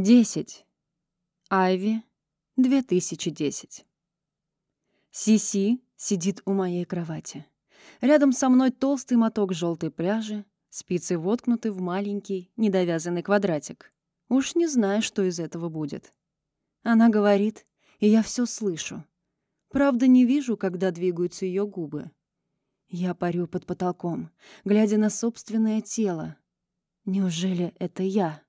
10. Айви, 2010. Сиси сидит у моей кровати. Рядом со мной толстый моток желтой пряжи, спицы воткнуты в маленький, недовязанный квадратик. Уж не знаю, что из этого будет. Она говорит, и я все слышу. Правда, не вижу, когда двигаются ее губы. Я парю под потолком, глядя на собственное тело. Неужели это я?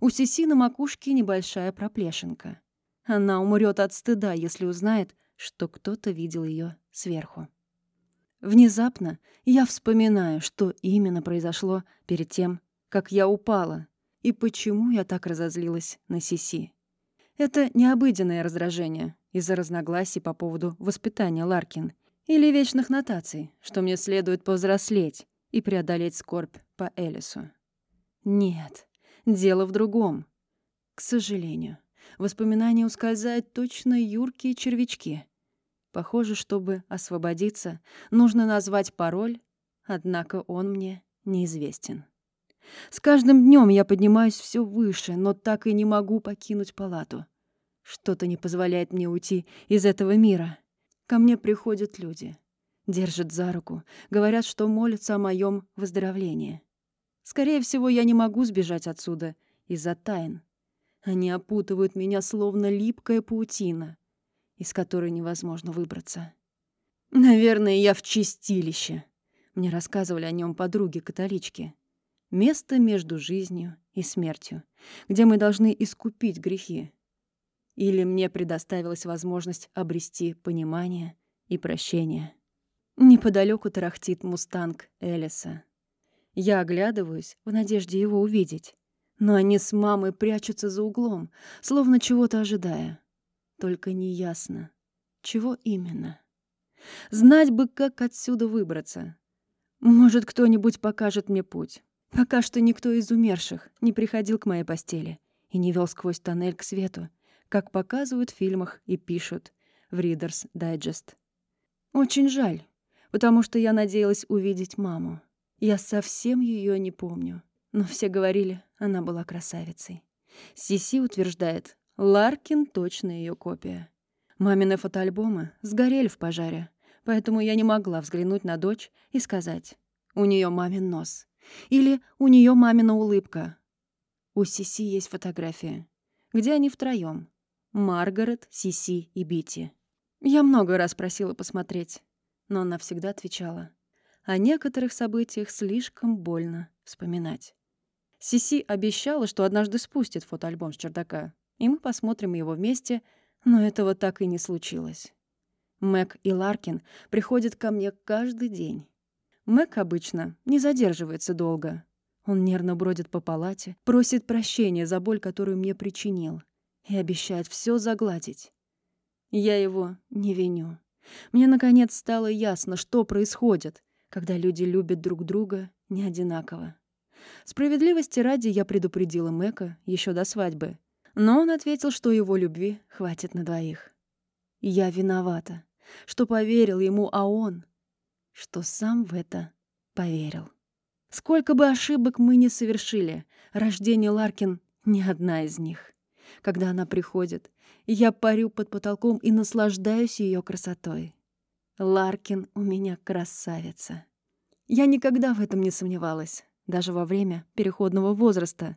У Сиси на макушке небольшая проплешинка. Она умрет от стыда, если узнает, что кто-то видел ее сверху. Внезапно я вспоминаю, что именно произошло перед тем, как я упала, и почему я так разозлилась на Сиси. Это необыденное раздражение из-за разногласий по поводу воспитания Ларкин или вечных нотаций, что мне следует повзрослеть и преодолеть скорбь по Элису. Нет, Дело в другом. К сожалению, воспоминания ускользают точно юркие червячки. Похоже, чтобы освободиться, нужно назвать пароль, однако он мне неизвестен. С каждым днем я поднимаюсь все выше, но так и не могу покинуть палату. Что-то не позволяет мне уйти из этого мира. Ко мне приходят люди, держат за руку, говорят, что молятся о моем выздоровлении. Скорее всего, я не могу сбежать отсюда из-за тайн. Они опутывают меня словно липкая паутина, из которой невозможно выбраться. Наверное, я в чистилище. Мне рассказывали о нем подруги-католички. Место между жизнью и смертью, где мы должны искупить грехи. Или мне предоставилась возможность обрести понимание и прощение. Неподалеку тарахтит мустанг Элиса. Я оглядываюсь в надежде его увидеть. Но они с мамой прячутся за углом, словно чего-то ожидая. Только неясно, чего именно. Знать бы, как отсюда выбраться. Может, кто-нибудь покажет мне путь. Пока что никто из умерших не приходил к моей постели и не вел сквозь тоннель к свету, как показывают в фильмах и пишут в Reader's Digest. Очень жаль, потому что я надеялась увидеть маму. Я совсем ее не помню, но все говорили, она была красавицей. Сиси утверждает, Ларкин точно ее копия. Мамины фотоальбомы сгорели в пожаре, поэтому я не могла взглянуть на дочь и сказать, у нее мамин нос. Или у нее мамина улыбка. У Сиси есть фотография, где они втроем. Маргарет, Сиси и Бити. Я много раз просила посмотреть, но она всегда отвечала — о некоторых событиях слишком больно вспоминать. Сиси обещала, что однажды спустит фотоальбом с чердака, и мы посмотрим его вместе, но этого так и не случилось. Мэг и Ларкин приходят ко мне каждый день. Мэг обычно не задерживается долго. Он нервно бродит по палате, просит прощения за боль, которую мне причинил, и обещает все загладить. Я его не виню. Мне, наконец, стало ясно, что происходит, когда люди любят друг друга не одинаково. Справедливости ради я предупредила Мэка еще до свадьбы, но он ответил, что его любви хватит на двоих. Я виновата, что поверил ему, а он, что сам в это поверил. Сколько бы ошибок мы ни совершили, рождение Ларкин — не одна из них. Когда она приходит, я парю под потолком и наслаждаюсь ее красотой. Ларкин у меня красавица. Я никогда в этом не сомневалась, даже во время переходного возраста.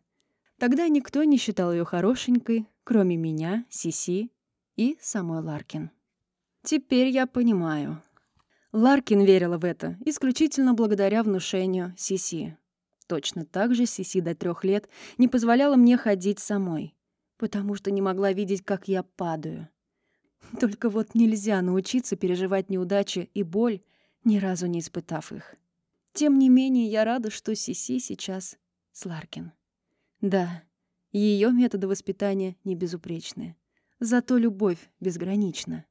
Тогда никто не считал ее хорошенькой, кроме меня, Сиси и самой Ларкин. Теперь я понимаю. Ларкин верила в это исключительно благодаря внушению Сиси. Точно так же Сиси до трех лет не позволяла мне ходить самой, потому что не могла видеть, как я падаю. Только вот нельзя научиться переживать неудачи и боль, ни разу не испытав их. Тем не менее, я рада, что Сиси сейчас с Ларкин. Да, ее методы воспитания не безупречны. Зато любовь безгранична.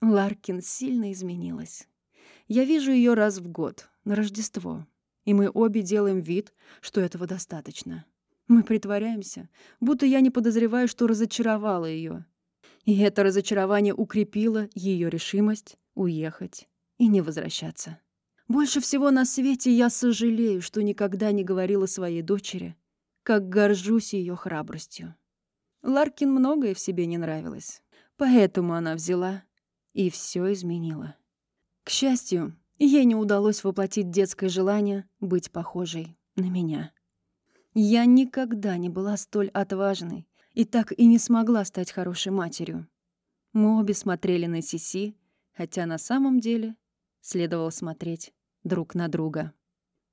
Ларкин сильно изменилась. Я вижу ее раз в год, на Рождество, и мы обе делаем вид, что этого достаточно. Мы притворяемся, будто я не подозреваю, что разочаровала ее, и это разочарование укрепило ее решимость уехать и не возвращаться. Больше всего на свете я сожалею, что никогда не говорила своей дочери, как горжусь ее храбростью. Ларкин многое в себе не нравилось. Поэтому она взяла и все изменила. К счастью, ей не удалось воплотить детское желание быть похожей на меня. Я никогда не была столь отважной и так и не смогла стать хорошей матерью. Мы обе смотрели на Сиси, хотя на самом деле следовало смотреть друг на друга.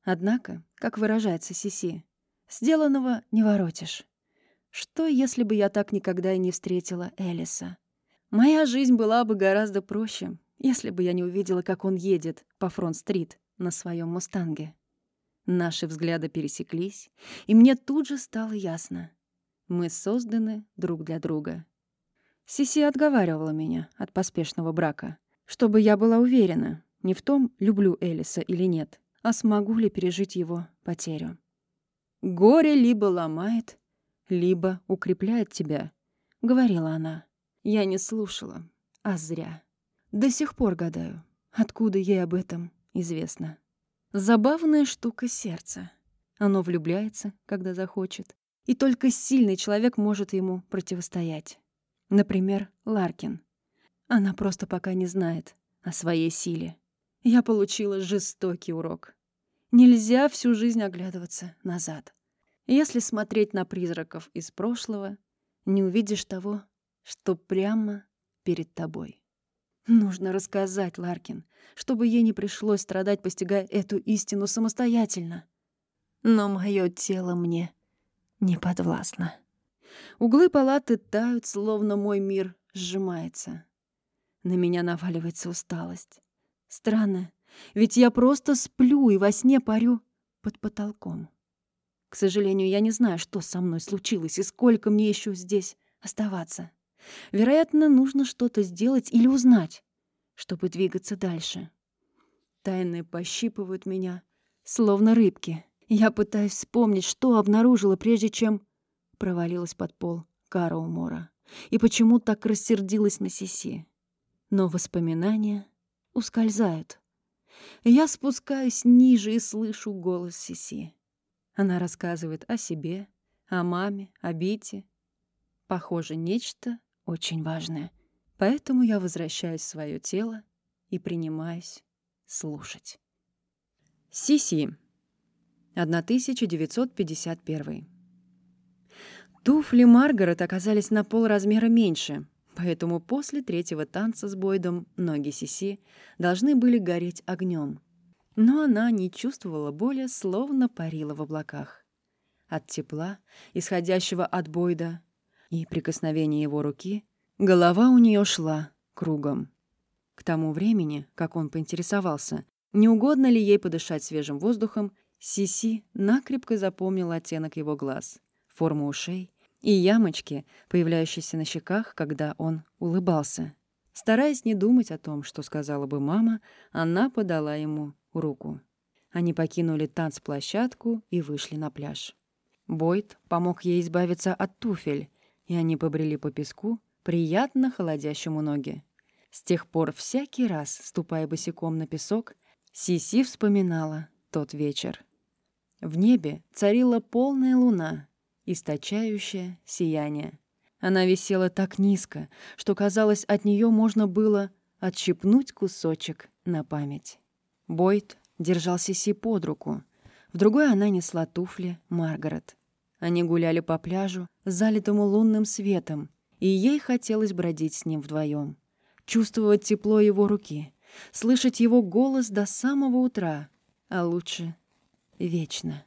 Однако, как выражается Сиси, сделанного не воротишь. Что, если бы я так никогда и не встретила Элиса? Моя жизнь была бы гораздо проще, если бы я не увидела, как он едет по Фронт-стрит на своем «Мустанге». Наши взгляды пересеклись, и мне тут же стало ясно. Мы созданы друг для друга. Сиси отговаривала меня от поспешного брака, чтобы я была уверена не в том, люблю Элиса или нет, а смогу ли пережить его потерю. Горе либо ломает, либо укрепляет тебя, — говорила она. Я не слушала, а зря. До сих пор гадаю, откуда ей об этом известно. Забавная штука сердца. Оно влюбляется, когда захочет, и только сильный человек может ему противостоять. Например, Ларкин. Она просто пока не знает о своей силе. Я получила жестокий урок. Нельзя всю жизнь оглядываться назад. Если смотреть на призраков из прошлого, не увидишь того, что прямо перед тобой. Нужно рассказать Ларкин, чтобы ей не пришлось страдать, постигая эту истину самостоятельно. Но мое тело мне не подвластно. Углы палаты тают, словно мой мир сжимается. На меня наваливается усталость. Странно, ведь я просто сплю и во сне парю под потолком. К сожалению, я не знаю, что со мной случилось и сколько мне еще здесь оставаться. Вероятно, нужно что-то сделать или узнать, чтобы двигаться дальше. Тайны пощипывают меня, словно рыбки. Я пытаюсь вспомнить, что обнаружила, прежде чем провалилась под пол Караумора. И почему так рассердилась на Сиси. Но воспоминания ускользают. Я спускаюсь ниже и слышу голос Сиси. Она рассказывает о себе, о маме, о Бите. Похоже, нечто очень важное. Поэтому я возвращаюсь в свое тело и принимаюсь слушать. Сиси. 1951. Туфли Маргарет оказались на полразмера меньше, поэтому после третьего танца с Бойдом ноги Сиси должны были гореть огнем но она не чувствовала боли, словно парила в облаках. От тепла, исходящего от Бойда, и прикосновения его руки, голова у нее шла кругом. К тому времени, как он поинтересовался, не угодно ли ей подышать свежим воздухом, Сиси накрепко запомнила оттенок его глаз, форму ушей и ямочки, появляющиеся на щеках, когда он улыбался. Стараясь не думать о том, что сказала бы мама, она подала ему руку. Они покинули танцплощадку и вышли на пляж. Бойд помог ей избавиться от туфель, и они побрели по песку, приятно холодящему ноги. С тех пор всякий раз, ступая босиком на песок, Сиси вспоминала тот вечер. В небе царила полная луна, источающая сияние. Она висела так низко, что, казалось, от нее можно было отщипнуть кусочек на память. Бойд держал Сиси под руку. В другой она несла туфли Маргарет. Они гуляли по пляжу, залитому лунным светом, и ей хотелось бродить с ним вдвоем, чувствовать тепло его руки, слышать его голос до самого утра, а лучше — вечно.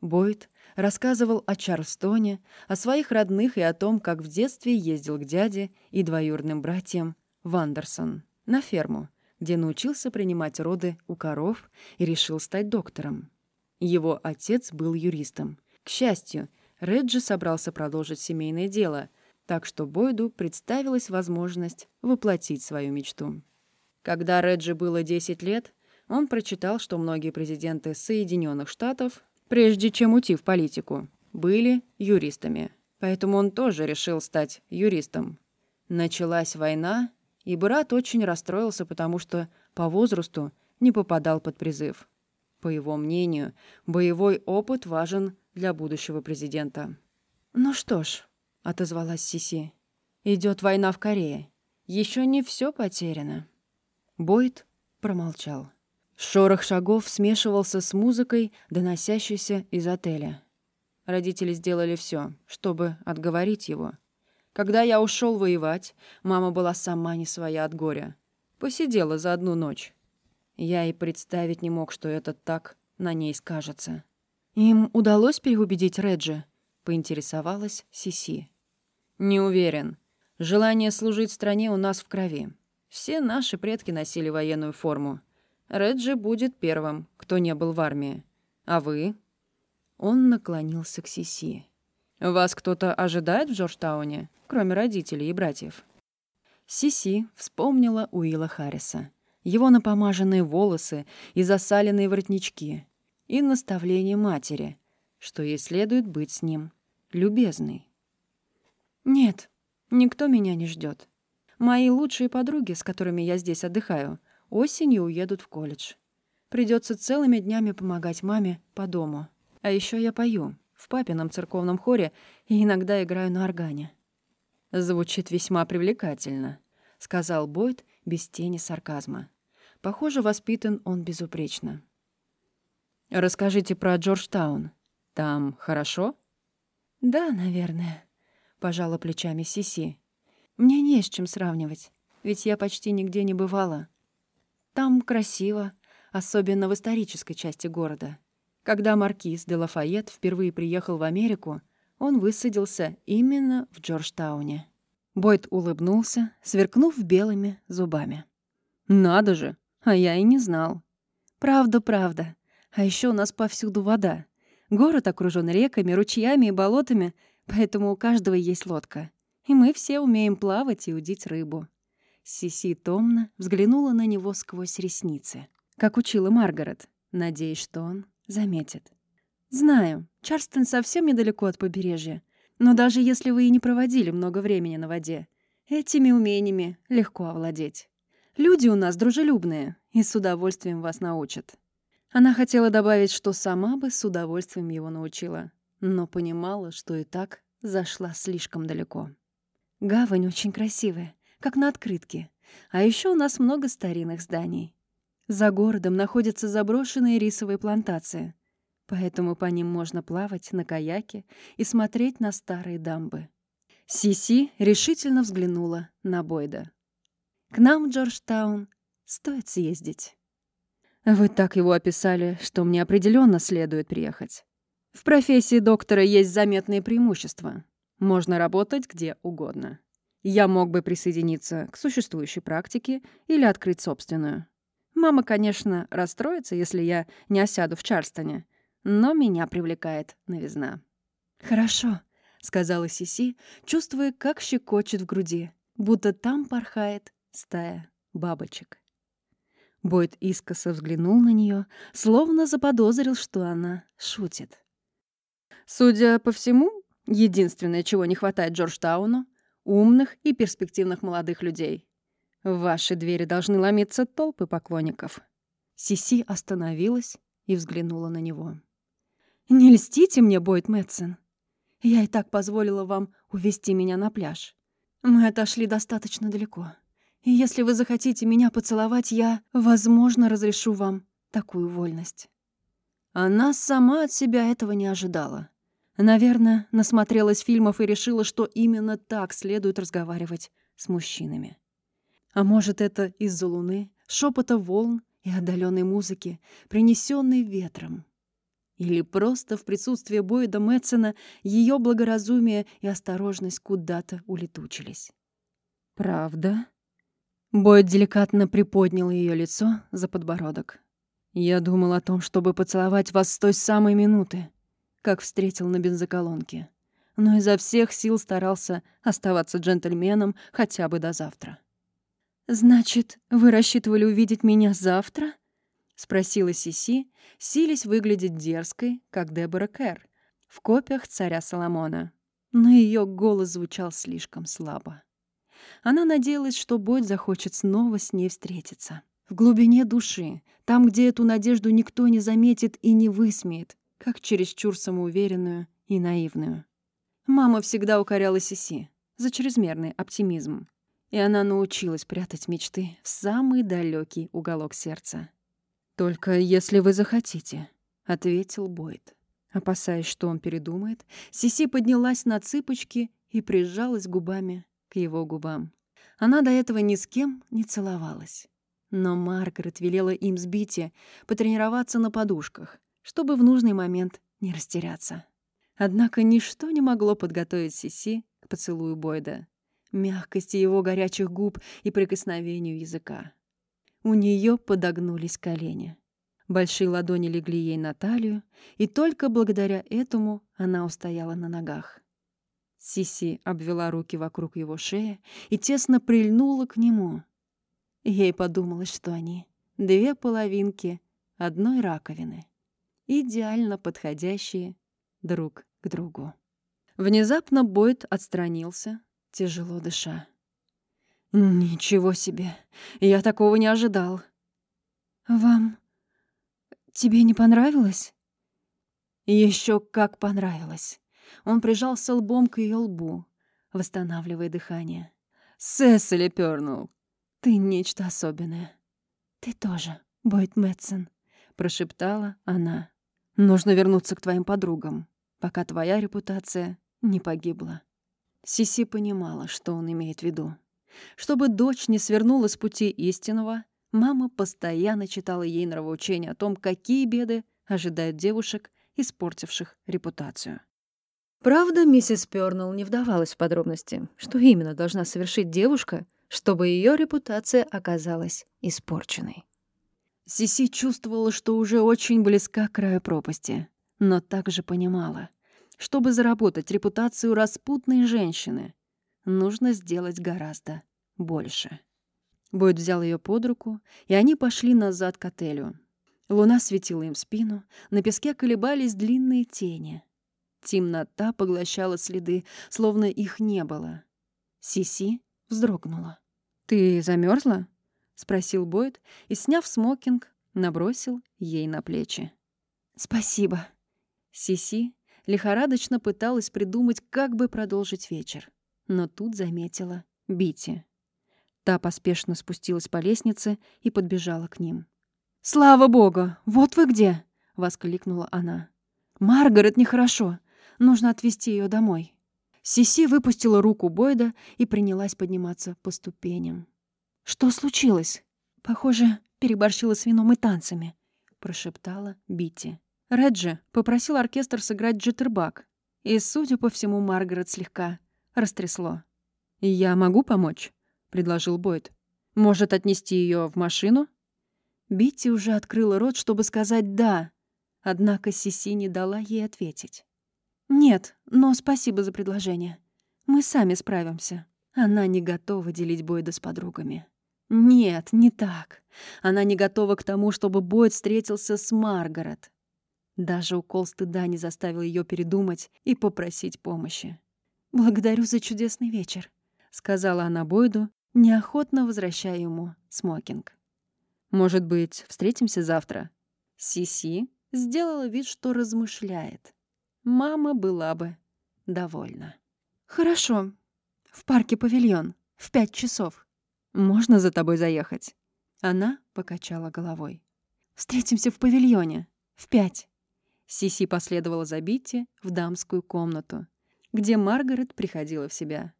Бойд рассказывал о Чарльстоне, о своих родных и о том, как в детстве ездил к дяде и двоюродным братьям Вандерсон на ферму, где научился принимать роды у коров и решил стать доктором. Его отец был юристом. К счастью, Реджи собрался продолжить семейное дело, так что Бойду представилась возможность воплотить свою мечту. Когда Реджи было 10 лет, он прочитал, что многие президенты Соединенных Штатов, прежде чем уйти в политику, были юристами. Поэтому он тоже решил стать юристом. Началась война, и брат очень расстроился, потому что по возрасту не попадал под призыв. По его мнению, боевой опыт важен для будущего президента. «Ну что ж», — отозвалась Сиси. Идет война в Корее. Еще не все потеряно. Бойд промолчал. Шорох шагов смешивался с музыкой, доносящейся из отеля. Родители сделали все, чтобы отговорить его. Когда я ушел воевать, мама была сама не своя от горя. Посидела за одну ночь. Я и представить не мог, что это так на ней скажется. «Им удалось переубедить Реджи?» — поинтересовалась Сиси. «Не уверен. Желание служить стране у нас в крови. Все наши предки носили военную форму. Реджи будет первым, кто не был в армии. А вы?» Он наклонился к Сиси. «Вас кто-то ожидает в Джорджтауне, кроме родителей и братьев?» Сиси вспомнила Уилла Харриса. Его напомаженные волосы и засаленные воротнички. И наставление матери, что ей следует быть с ним любезной. «Нет, никто меня не ждет. Мои лучшие подруги, с которыми я здесь отдыхаю, осенью уедут в колледж. Придется целыми днями помогать маме по дому. А еще я пою в папином церковном хоре и иногда играю на органе. Звучит весьма привлекательно, сказал Бойд без тени сарказма. Похоже, воспитан он безупречно. Расскажите про Джорджтаун. Там хорошо? Да, наверное, пожала плечами Сиси. Мне не с чем сравнивать, ведь я почти нигде не бывала. Там красиво, особенно в исторической части города. Когда маркиз де Лафайет впервые приехал в Америку, он высадился именно в Джорджтауне. Бойд улыбнулся, сверкнув белыми зубами. «Надо же! А я и не знал. Правда, правда. А еще у нас повсюду вода. Город окружен реками, ручьями и болотами, поэтому у каждого есть лодка. И мы все умеем плавать и удить рыбу». Сиси томно взглянула на него сквозь ресницы, как учила Маргарет, надеясь, что он заметит. «Знаю, Чарстон совсем недалеко от побережья, но даже если вы и не проводили много времени на воде, этими умениями легко овладеть. Люди у нас дружелюбные и с удовольствием вас научат». Она хотела добавить, что сама бы с удовольствием его научила, но понимала, что и так зашла слишком далеко. Гавань очень красивая, как на открытке. А еще у нас много старинных зданий. За городом находятся заброшенные рисовые плантации, поэтому по ним можно плавать на каяке и смотреть на старые дамбы. Сиси решительно взглянула на Бойда. «К нам Джорджтаун стоит съездить». «Вы так его описали, что мне определенно следует приехать. В профессии доктора есть заметные преимущества. Можно работать где угодно. Я мог бы присоединиться к существующей практике или открыть собственную. Мама, конечно, расстроится, если я не осяду в Чарстоне, но меня привлекает новизна. «Хорошо», — сказала Сиси, чувствуя, как щекочет в груди, будто там порхает стая бабочек. Бойд искоса взглянул на нее, словно заподозрил, что она шутит. Судя по всему, единственное, чего не хватает Джорджтауну — умных и перспективных молодых людей. В ваши двери должны ломиться толпы поклонников». Сиси остановилась и взглянула на него. «Не льстите мне, Бойд Мэтсон. Я и так позволила вам увести меня на пляж. Мы отошли достаточно далеко. И если вы захотите меня поцеловать, я, возможно, разрешу вам такую вольность». Она сама от себя этого не ожидала. Наверное, насмотрелась фильмов и решила, что именно так следует разговаривать с мужчинами. А может, это из-за луны, шепота волн и отдаленной музыки, принесенной ветром. Или просто в присутствии Бойда Мэтсона ее благоразумие и осторожность куда-то улетучились. «Правда?» Бойд деликатно приподнял ее лицо за подбородок. «Я думал о том, чтобы поцеловать вас с той самой минуты, как встретил на бензоколонке, но изо всех сил старался оставаться джентльменом хотя бы до завтра». «Значит, вы рассчитывали увидеть меня завтра?» — спросила Сиси, сились выглядеть дерзкой, как Дебора Кэр, в копиях царя Соломона. Но ее голос звучал слишком слабо. Она надеялась, что Бойд захочет снова с ней встретиться. В глубине души, там, где эту надежду никто не заметит и не высмеет, как чересчур самоуверенную и наивную. Мама всегда укоряла Сиси за чрезмерный оптимизм. И она научилась прятать мечты в самый далекий уголок сердца. «Только если вы захотите», — ответил Бойд. Опасаясь, что он передумает, Сиси поднялась на цыпочки и прижалась губами к его губам. Она до этого ни с кем не целовалась. Но Маргарет велела им с Бити потренироваться на подушках, чтобы в нужный момент не растеряться. Однако ничто не могло подготовить Сиси к поцелую Бойда, мягкости его горячих губ и прикосновению языка. У нее подогнулись колени. Большие ладони легли ей на талию, и только благодаря этому она устояла на ногах. Сиси обвела руки вокруг его шеи и тесно прильнула к нему. Ей подумалось, что они — две половинки одной раковины, идеально подходящие друг к другу. Внезапно Бойд отстранился, тяжело дыша. «Ничего себе! Я такого не ожидал!» «Вам «Тебе не понравилось?» Еще как понравилось. Он прижался лбом к ее лбу, восстанавливая дыхание. «Сесили пернул. Ты нечто особенное». «Ты тоже, Бойд Мэтсон», — прошептала она. «Нужно вернуться к твоим подругам, пока твоя репутация не погибла». Сиси понимала, что он имеет в виду. Чтобы дочь не свернула с пути истинного, Мама постоянно читала ей нравоучения о том, какие беды ожидают девушек, испортивших репутацию. Правда, миссис Пёрнелл не вдавалась в подробности, что именно должна совершить девушка, чтобы ее репутация оказалась испорченной. Сиси чувствовала, что уже очень близка к краю пропасти, но также понимала, чтобы заработать репутацию распутной женщины, нужно сделать гораздо больше. Бойд взял ее под руку, и они пошли назад к отелю. Луна светила им в спину, на песке колебались длинные тени. Темнота поглощала следы, словно их не было. Сиси вздрогнула. «Ты замерзла? Спросил Бойд и, сняв смокинг, набросил ей на плечи. «Спасибо». Сиси лихорадочно пыталась придумать, как бы продолжить вечер, но тут заметила Бити. Та поспешно спустилась по лестнице и подбежала к ним. «Слава богу! Вот вы где!» — воскликнула она. «Маргарет нехорошо. Нужно отвезти ее домой». Сиси выпустила руку Бойда и принялась подниматься по ступеням. «Что случилось?» «Похоже, переборщила с вином и танцами», — прошептала Бити. Реджи попросил оркестр сыграть джиттербак, и, судя по всему, Маргарет слегка растрясло. «Я могу помочь?» — предложил Бойд. «Может, отнести ее в машину?» Битти уже открыла рот, чтобы сказать «да», однако Сиси не дала ей ответить. «Нет, но спасибо за предложение. Мы сами справимся». Она не готова делить Бойда с подругами. Нет, не так. Она не готова к тому, чтобы Бойд встретился с Маргарет. Даже укол стыда не заставил ее передумать и попросить помощи. «Благодарю за чудесный вечер», — сказала она Бойду неохотно возвращая ему смокинг. «Может быть, встретимся завтра?» Сиси сделала вид, что размышляет. Мама была бы довольна. «Хорошо. В парке павильон. В пять часов. Можно за тобой заехать?» Она покачала головой. «Встретимся в павильоне. В пять». Сиси последовала за Битти в дамскую комнату, где Маргарет приходила в себя.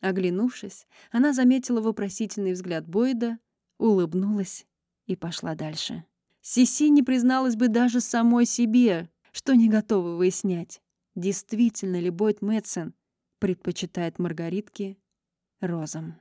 Оглянувшись, она заметила вопросительный взгляд Бойда, улыбнулась и пошла дальше. Сиси не призналась бы даже самой себе, что не готова выяснять, действительно ли Бойд Мэтсон предпочитает маргаритки розам.